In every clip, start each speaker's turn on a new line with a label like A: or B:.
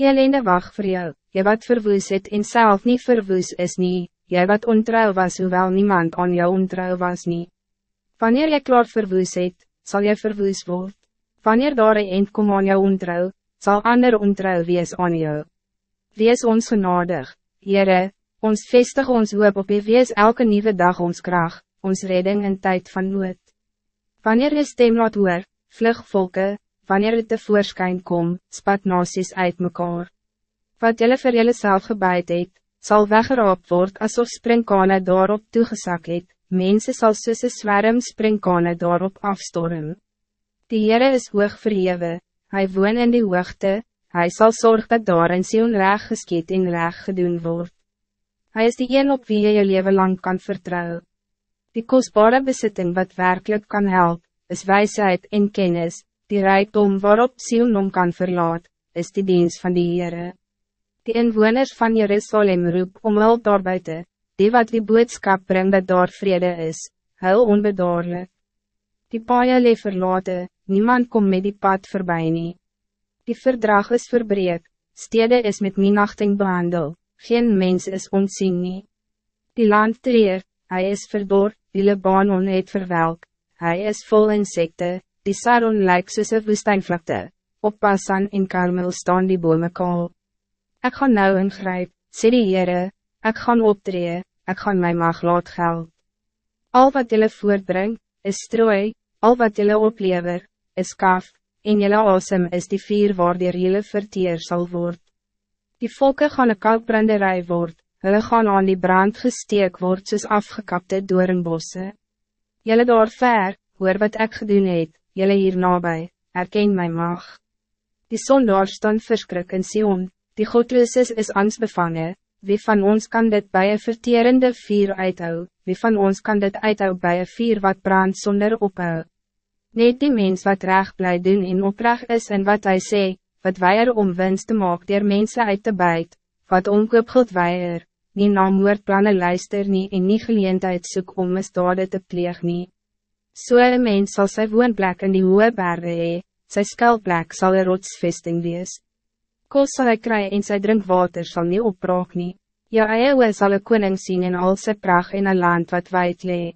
A: Elende wacht voor jou, jy wat verwoes het en self niet verwoes is nie, jy wat ontrouw was hoewel niemand aan jou ontrouw was nie. Wanneer jy klaar verwoes het, sal jy verwoes word. Wanneer daar een eind kom aan jou ontrouw, zal ander ontrouw wees aan jou. Wees ons genadig, Heere, ons vestig ons hoop op je wees elke nieuwe dag ons kracht, ons redding in tijd van nood. Wanneer je stem laat hoor, vlug volke, wanneer het tevoorschijn kom, spat nasies uit mekaar. Wat jylle vir jylle self gebuid het, sal weggeraap word asof springkane daarop toegesak het, mense sal soos een swerm springkane daarop afstorm. Die Heere is hoog verhewe, hy woon in die hoogte, hy sal zorg dat daar in Sion reg geskiet en reg gedoen word. Hij is die een op wie je je leven lang kan vertrouwen. Die kostbare bezitting wat werkelijk kan helpen, is wijsheid en kennis, die rijkdom waarop Sion om kan verlaat, is die dienst van die Heere. Die inwoners van Jerusalem roep om hulp daarbuiten, die wat die boodskap brengt dat daar vrede is, huil onbedaarlik. Die paaie leef verlaten, niemand kom met die pad voorbij nie. Die verdrag is verbreek, stede is met minachting behandeld, geen mens is ontzien nie. Die land treer, hy is verdor, die Libanon het verwelk, hy is vol insekte, die Saron lyk soos een woestijnvlakte, op Pasan en Karmel staan die bome kaal. Ik ga nou ingrijp, sê die Heere, ek gaan optree, ek gaan my mag laat geld. Al wat jullie voortbring, is strooi, al wat jullie oplever, is kaf, en jullie asem is die vier waardier jullie verteer sal word. Die volken gaan een kalkbranderij word, hulle gaan aan die brand gesteek word soos afgekapte doornbosse. Jullie daar ver, hoor wat ik gedoen het, jullie hier nabij, herken my mag. Die sondaar staan verskrik in Sion, Die godloosis is angstbevangen, wie van ons kan dit bij een verterende vier uithou, wie van ons kan dit uithou bij een vier wat brand zonder ophou. Net die mens wat recht bly doen en oprecht is en wat hij sê, wat weier om winst te maak der mensen uit te bijt, wat omkoop God weier, nie na moordplannen luister nie en nie geleentheid soek om misdade te pleeg nie. So een mens sal sy woonplek in die hoge berge hee, sy skuilplek sal een rotsvesting wees. Kos zal hij krijgen en sy drinkwater zal niet opbraak nie. Jou eie oe sal een koning zien in al sy pracht in een land wat wijd lee.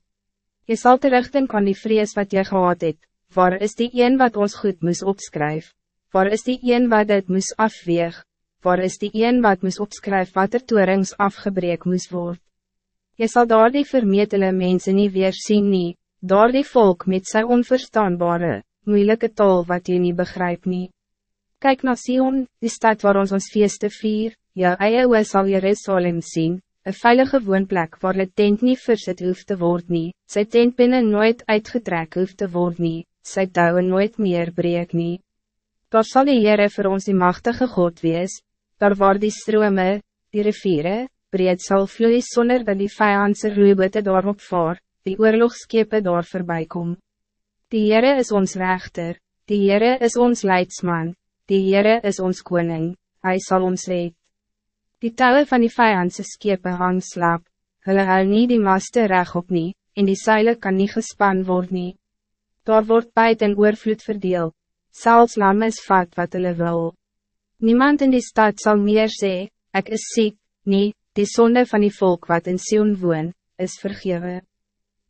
A: Je zal terugdenk aan die vrees wat je gehad het, waar is die een wat ons goed moes opskryf, waar is die een wat dit moes afweeg, waar is die een wat moes opskryf wat er toerings afgebreek moes word. Je zal daar die vermetele mensen niet weer zien nie, daar die volk met zijn onverstaanbare, moeilijke tol wat je niet begrijpt niet. Kijk naar Sion, die stad waar ons ons feeste vier, jou eie oe sal Jerusalem zien, een veilige woonplek waar het tent niet verzet hoeft te worden, nie, sy tent binnen nooit uitgetrek hoeft te worden, nie, sy touwe nooit meer breek nie. Daar sal die Heere vir ons die machtige God wees, daar waar die strome, die riviere, breed sal vloeis sonder dat die vijandse roebote daarop vaar, die oorlogskepe daar voorbij kom. Die Heere is ons rechter, die Heere is ons leidsman, Die Heere is ons koning, hij zal ons red. Die touwen van die vijandse skepe hang slaap, hulle hou nie die maste reg op nie, en die seile kan niet gespan worden. nie. Daar word buit en oorvloed verdeel, selfs lammes vat wat hulle wil. Niemand in die stad zal meer sê, ik is ziek, nie, die zonde van die volk wat in Sion woon, is vergeven.